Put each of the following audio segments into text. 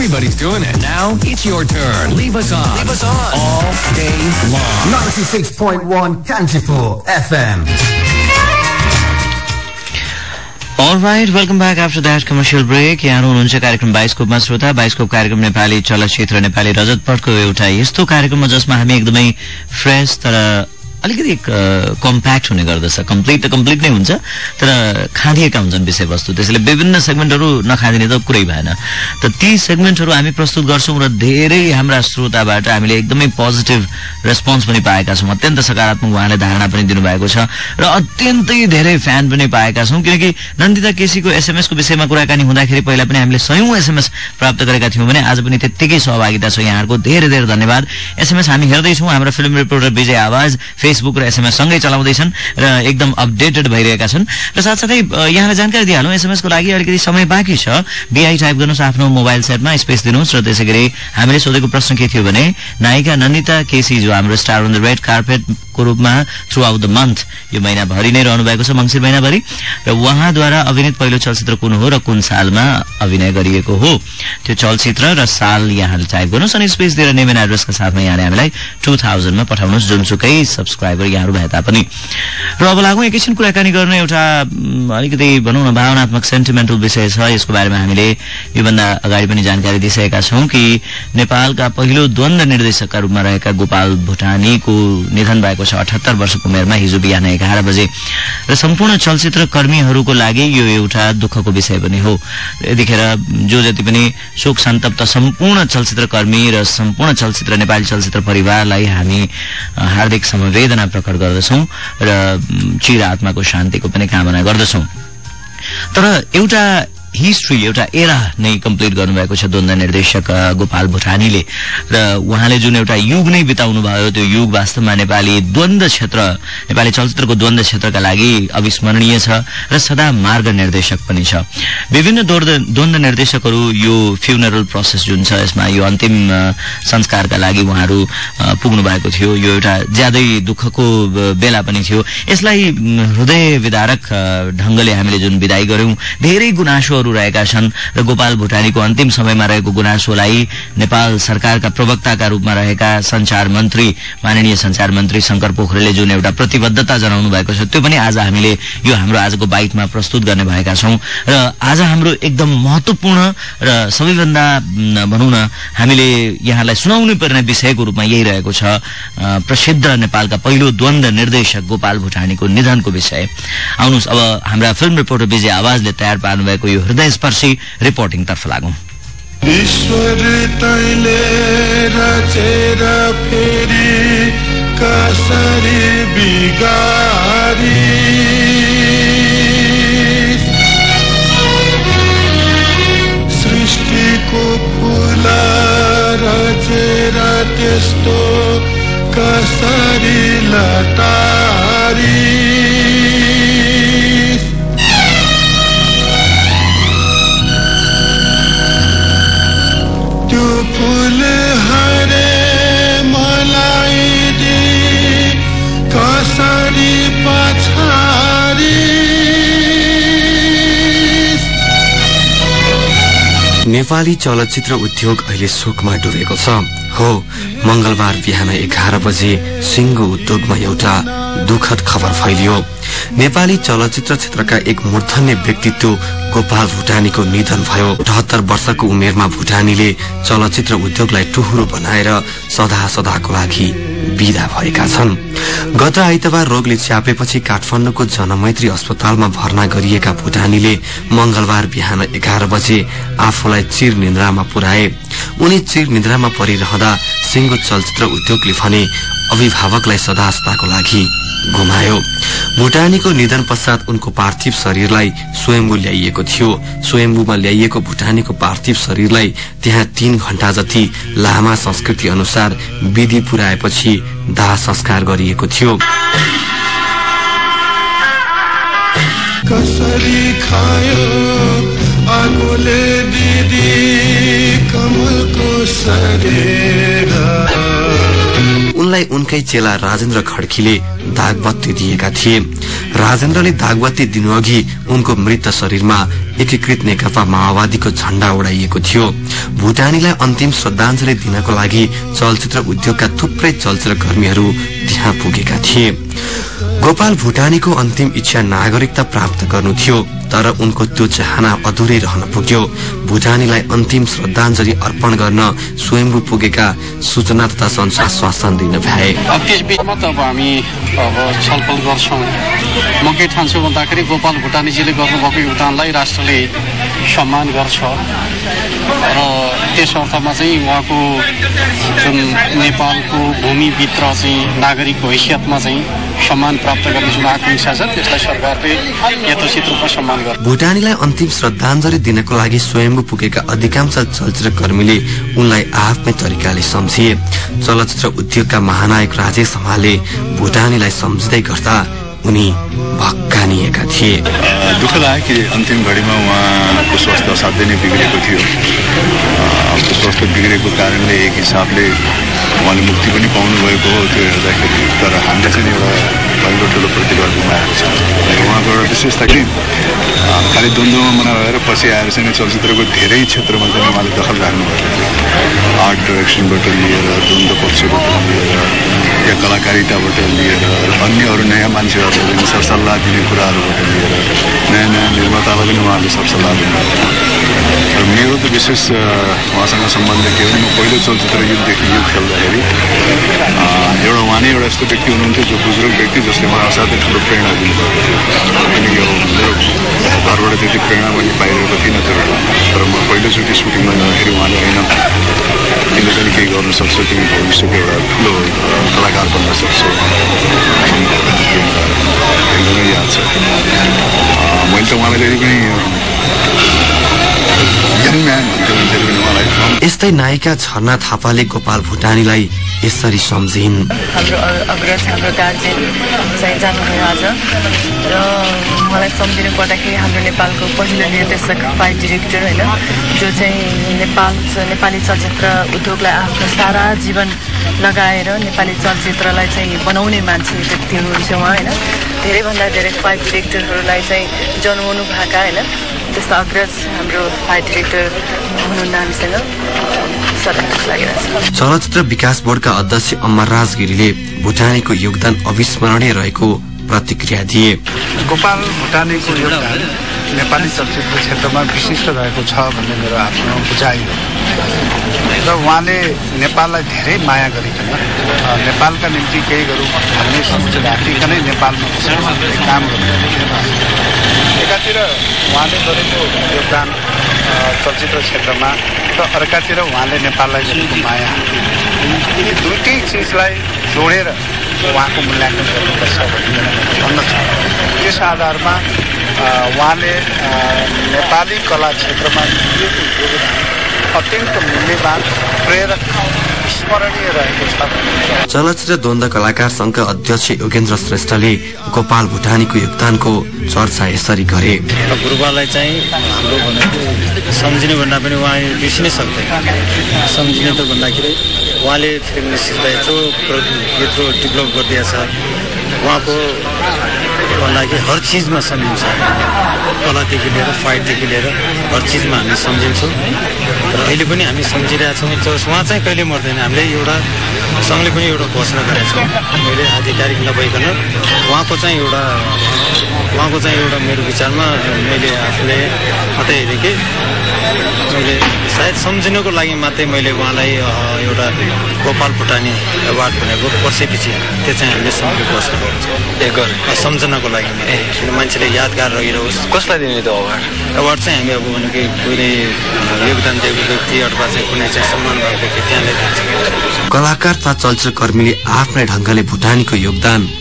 Everybody's doing it. Now it's your turn. Leave us on. Leave us on. All day long. 96.1 Kanchipur FM. Right welcome back after that commercial break यहाँ हुनुहुन्छ कार्यक्रम बाइस्कोपमा श्रोता bioscope कार्यक्रम नेपाली चलचित्र नेपाली रजत पटको एउटा यस्तो कार्यक्रम हो जसमा हामी एकदमै फ्रेस तर अलिकति कम्प्याक्ट हुने गर्दछ। कम्प्लिट त कम्प्लिट नै हुन्छ तर खाँदिएका हुन्छन् विषयवस्तु। त्यसैले विभिन्न सेगमेन्टहरू नखाँदिने त कुरै भएन। त ती सेगमेन्टहरू हामी प्रस्तुत गर्छौँ र धेरै हाम्रा श्रोताबाट हामीले एकदमै पोजिटिभ रेस्पोन्स पनि पाएका छौँ। अत्यन्त सकारात्मक उहाँले धारणा पनि दिनुभएको छ र अत्यन्तै धेरै फ्यान पनि पाएका छौँ किनकि नन्दिता केसीको एसएमएसको विषयमा कुराकानी हुँदाखेरि पहिला पनि हामीले सयौं एसएमएस प्राप्त गरेका थियौँ भने आज पनि त्यत्तिकै सहभागिता छ यहाँहरूको। धेरै धेरै धन्यवाद। एसएमएस हामी हेर्दैछौँ। हाम्रो फिल्म रिपोर्टर विजय आवाज फेसबुक र एसएमएस सँगै चलाउँदैछन् र एकदम अपडेटेड भइरहेका छन्। र साथसाथै यहाँलाई जानकारी दिइहालौँ एसएमएसको लागि अलिकति समय बाँकी छ। बिआई टाइप गर्नुहोस् आफ्नो मोबाइल सेटमा स्पेस दिनुहोस् र त्यसै हामीले सोधेको प्रश्न के थियो भने नायिका नन्दिता केसी जो हाम्रो स्टार अन द रेड रूपमा थ्रु आउट द मन्थ यो महिनाभरि नै रहनु भएको छ मङ्सिर महिनाभरि। र उहाँद्वारा अभिनीत पहिलो चलचित्र कुन हो र कुन सालमा अभिनय गरिएको हो? त्यो चलचित्र र साल यहाँले टाइप गर्नुहोस् अनि स्पेस दिएर नेम एन्ड एड्रेसका साथमा यहाँले हामीलाई टू थाउजन्डमा पठाउनुहोस् जुनसुकै सब्सक्राइबर यहाँहरू भए तापनि। र अब लागौँ एकैछिन कुराकानी गर्ने एउटा अलिकति भनौँ न भावनात्मक सेन्टिमेन्टल विषय छ। यसको बारेमा हामीले योभन्दा अगाडि पनि जानकारी दिइसकेका छौं कि नेपालका पहिलो द्वन्द निर्देशकका रूपमा रहेका गोपाल भुटानीको निधन भएको छ अठहत्तर वर्षको उमेरमा हिजो बिहान एघार बजे। र सम्पूर्ण चलचित्र कर्मीहरूको लागि यो एउटा दुःखको विषय पनि हो। यतिखेर जो जति पनि शोक सन्तप्त सम्पूर्ण चलचित्र कर्मी र सम्पूर्ण चलचित्र नेपाली चलचित्र परिवारलाई हामी हार्दिक समवेदना प्रकट गर्दछौं र चिर आत्माको शान्तिको पनि कामना गर्दछौं। तर एउटा हिस्ट्री एउटा एरा नै कम्प्लिट गर्नुभएको छ द्वन्द निर्देशक गोपाल भुटानीले। र उहाँले जुन एउटा युग नै बिताउनु भयो त्यो युग वास्तवमा नेपाली द्वन्द क्षेत्र नेपाली चलचित्रको द्वन्द क्षेत्रका लागि अविस्मरणीय छ र सदा मार्ग निर्देशक पनि छ। विभिन्न द्वन्द निर्देशकहरू यो फ्युनरल प्रोसेस जुन छ यसमा यो अन्तिम संस्कारका लागि उहाँहरू पुग्नु भएको थियो। यो एउटा ज्यादै दुःखको बेला पनि थियो। यसलाई हृदय विदारक ढंगले हामीले जुन विदाई गर्यौं धेरै गुनासो रहेका छन् र गोपाल भुटानीको अन्तिम समयमा रहेको गुनासोलाई नेपाल सरकारका प्रवक्ताका रूपमा रहेका संचार मन्त्री माननीय संचार मन्त्री शंकर पोखरेलले जुन एउटा प्रतिबद्धता जनाउनु भएको छ त्यो पनि आज हामीले यो हाम्रो आजको बाइकमा प्रस्तुत गर्ने भएका छौं। र आज हाम्रो एकदम महत्वपूर्ण र सबैभन्दा भनौँ न हामीले यहाँलाई सुनाउनु पर्ने विषयको रूपमा यही रहेको छ प्रसिद्ध नेपालका पहिलो द्वन्द निर्देशक गोपाल भुटानीको निधनको विषय। आउनुहोस् अब हाम्रा फिल्म रिपोर्टर विजय आवाजले तयार पार्नु भएको यो हृदयस्पर्शी रिपोर्टिङतर्फ लागौं। ईश्वर तैले रचेर फेरि कसरी बिगारी। सृष्टिको फुल रचेर त्यस्तो कसरी लटारी नेपाली चलचित्र उद्योग अहिले शोकमा डुबेको छ। हो मंगलबार बिहान एघार बजे सिंगो उद्योगमा एउटा दुखद खबर फैलियो। नेपाली चलचित्र क्षेत्रका एक मूर्धन्य व्यक्तित्व गोपाल भुटानीको निधन भयो। अठहत्तर वर्षको उमेरमा भुटानीले चलचित्र उद्योगलाई टुहुरो बनाएर सदा सदाको लागि विदा भएका छन्। गत आइतबार रोगले च्यापेपछि काठमाडौँको जनमैत्री अस्पतालमा भर्ना गरिएका भुटानीले मंगलबार बिहान एघार बजे आफूलाई चिर निन्द्रामा पुर्याए उनी चिर निन्द्रामा परिरहँदा सिंगो चलचित्र उद्योगले भने अभिभावकलाई सदा सदाको लागि गुमायो भुटानीको निधन पश्चात उनको पार्थिव शरीरलाई स्वयम्भू ल्याइएको थियो। स्वयम्भूमा ल्याइएको भुटानीको पार्थिव शरीरलाई त्यहाँ तीन घण्टा जति लामा संस्कृति अनुसार विधि पुर्याएपछि दाह संस्कार गरिएको थियो। कसरी खायो आगोले दिदी कमलको भुटानीलाई उनकै चेला राजेन्द्र खड्कीले दागबत्ती दिएका थिए। राजेन्द्रले दागबत्ती दिनुअघि उनको मृत शरीरमा एकीकृत नेकपा माओवादीको झण्डा उडाइएको थियो। भुटानीलाई अन्तिम श्रद्धाञ्जली दिनको लागि चलचित्र उद्योगका थुप्रै चलचित्र कर्मीहरू त्यहाँ पुगेका थिए। गोपाल भुटानीको अन्तिम इच्छा नागरिकता प्राप्त गर्नु थियो तर उनको त्यो चाहना अधुरै रहन पुग्यो। भुटानीलाई अन्तिम श्रद्धाञ्जली अर्पण गर्न स्वयम्भू पुगेका सूचना तथा संसार आश्वासन दिन गर्छौँ। म के ठान्छु भन्दाखेरि गोपाल भुटानीजीले गर्नुभएको योगदानलाई राष्ट्रले सम्मान गर्छ। र त्यस अर्थमा चाहिँ उहाँको जुन नेपालको भूमिभित्र चाहिँ नागरिकको हैसियतमा चाहिँ सम्मान प्राप्त गर्ने जुन आकाङ्क्षा छ त्यसलाई सरकारले यथोचित रूपमा सम्मान गर्छ। भुटानीलाई अन्तिम श्रद्धाञ्जली दिनको लागि स्वयम्भू पुगेका अधिकांश चलचित्र कर्मीले उनलाई आफ्नै तरिकाले सम्झिए। चलचित्र उद्योगका महानायक राजेश हमालले भुटानीलाई सम्झिँदै गर्दा उनी भक्कानिएका थिए। दुःख लाग्यो कि अन्तिम घडीमा उहाँको स्वास्थ्य असाध्यै नै बिग्रेको थियो। स्वास्थ्य बिग्रेको कारणले एक हिसाबले उहाँले मुक्ति पनि पाउनुभएको हो त्यो हेर्दाखेरि। तर हामीले चाहिँ एउटा पहिलो ठुलो प्रतिभा गुमाएको छ उहाँको एउटा विशेषता कि? खालि द्वन्द्वमा मनाएर पछि आएर चाहिँ चलचित्रको धेरै क्षेत्रमा चाहिँ उहाँले दखल राख्नुभएको थियो आर्ट डाइरेक्सनबाट लिएर द्वन्द्व पक्षबाट लिएर या कलाकारिताबाट लिएर अन्य अरू नयाँ मान्छेहरूलाई पनि सरसल्लाह दिने कुराहरूबाट लिएर नयाँ नयाँ निर्मातालाई पनि उहाँले सरसल्लाह दिनुभएको र मेरो त विशेष उहाँसँग सम्बन्ध के हो म पहिलो चलचित्र युगदेखि युग खेल्दाखेरि एउटा उहाँ नै एउटा यस्तो व्यक्ति हुनुहुन्थ्यो जो बुजुर्ग व्यक्ति जसले मलाई असाध्यै ठुलो प्रेरणा दिनुभएको घरबाट त्यति प्रेरणा मैले पाइरहेको थिइनँ बेला तर म पहिलोचोटि सुटिङमा जाँदाखेरि उहाँले होइन तिमीले पनि केही गर्न सक्छौ तिमी भविष्यको एउटा ठुलो कलाकार बन्न सक्छौ एकदमै याद छ मैले त उहाँलाई जहिले पनि यस्तै नायिका झर्ना थापाले गोपाल भुटानीलाई यसरी सम्झिन्। हाम्रो अग्रज हाम्रो गार्जेन चाहिँ जानुभयो आज। र मलाई सम्झिनु पर्दाखेरि हाम्रो नेपालको पहिलो निर्देशक फाइट डिरेक्टर होइन जो चाहिँ नेपाल नेपाली चलचित्र उद्योगलाई आफ्नो सारा जीवन लगाएर नेपाली चलचित्रलाई चाहिँ बनाउने मान्छे व्यक्ति हुनुहुन्छ उहाँ होइन। धेरैभन्दा धेरै फाइट डिरेक्टरहरूलाई चाहिँ जन्माउनु भएका होइन। त्यस्तो अग्रज हाम्रो फाइट डिरेक्टर हुनुहुन्न हामीसँग। चलचित्र विकास बोर्डका अध्यक्ष अमरराज गिरीले भुटानीको योगदान अविस्मरणीय रहेको प्रतिक्रिया दिए। गोपाल भुटानीको योगदान नेपाली चलचित्र क्षेत्रमा विशिष्ट रहेको छ भन्ने मेरो आफ्नो बुझाइ हो। र उहाँले नेपाललाई धेरै माया गरिकन नेपालका निम्ति केही गरौँ भन्ने सोच राखिकनै नेपालमा काम गर्नु उहाँले गरेको योगदान चलचित्र क्षेत्रमा र अर्कातिर उहाँले नेपाललाई गरेको माया यी दुइटै चिजलाई जोडेर उहाँको मूल्याङ्कन गर्नुपर्छ भन्ने भन्न छ त्यस आधारमा उहाँले नेपाली कला क्षेत्रमा दिएको योगदान अत्यन्त मूल्यवान प्रेरक चलचित्र द्वन्द कलाकार संघका अध्यक्ष योगेन्द्र श्रेष्ठले गोपाल भुटानीको योगदानको चर्चा यसरी गरे। गुरुबालाई चाहिँ हाम्रो सम्झिने भन्दा पनि उहाँ बिर्सिनै सक्दैन। सम्झिने त भन्दाखेरि उहाँले फिल्म इन्डस्ट्रीलाई यत्रो यत्रो डेभलप गरिदिएछ। उहाँको भन्दाखेरि हर चिजमा सम्झिन्छ कलादेखि लिएर फाइटदेखि लिएर हर चिजमा हामी सम्झिन्छौँ। र अहिले पनि हामी सम्झिरहेछौँ जस उहाँ चाहिँ कहिले मर्दैन। हामीले एउटा सङ्घले पनि एउटा घोषणा गरेका छौँ। मैले आधिकारिक नभइकन उहाँको चाहिँ एउटा उहाँको चाहिँ एउटा मेरो विचारमा मैले आफूले मात्रै हेरेँ कि मैले सायद सम्झिनुको लागि मात्रै मैले उहाँलाई एउटा गोपाल भुटानी एवार्ड भनेको वर्षैपछि त्यो चाहिँ हामीले छौँ सम्झनाको लागि मान्छेले यादगार रहिरहोस्। कसलाई दिने त्यो अवार्ड एवार्ड चाहिँ हामी अब भनेको कुनै योगदान दिएको व्यक्ति अथवा चाहिँ कुनै चाहिँ सम्मान भएको व्यक्ति त्यहाँले दिन्छ। कलाकार तथा चलचित्र कर्मीले आफ्नै ढंगले भुटानीको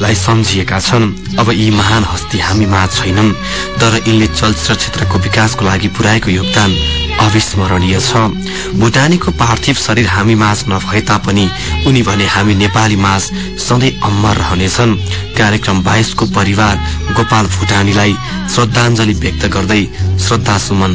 योगदानलाई सम्झिएका छन्। अब यी महान हस्ती हामी माझ छैनन् तर यिनले चलचित्र क्षेत्रको विकासको लागि पुर्याएको योगदान अविस्मरणीय छ। भुटानीको पार्थिव शरीर हामी माझ नभए तापनि उनी भने हामी नेपाली माझ सधैँ अमर रहनेछन्। कार्यक्रम बाइसको परिवार गोपाल भुटानीलाई श्रद्धाञ्जली व्यक्त गर्दै श्रद्धा सुमन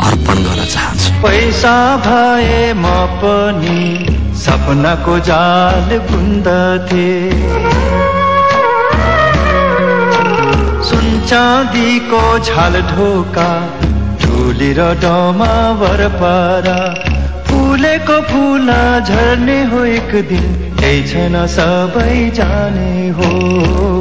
अर्पण गर्न चाहन्छु। पैसा भए म पनि सपनाको जाल बुन्दथे चाँदीको झाल ढोका टुली र डोमा वरपारा फुलेको फुला झर्ने हो एक दिन त्यही छैन सबै जाने हो।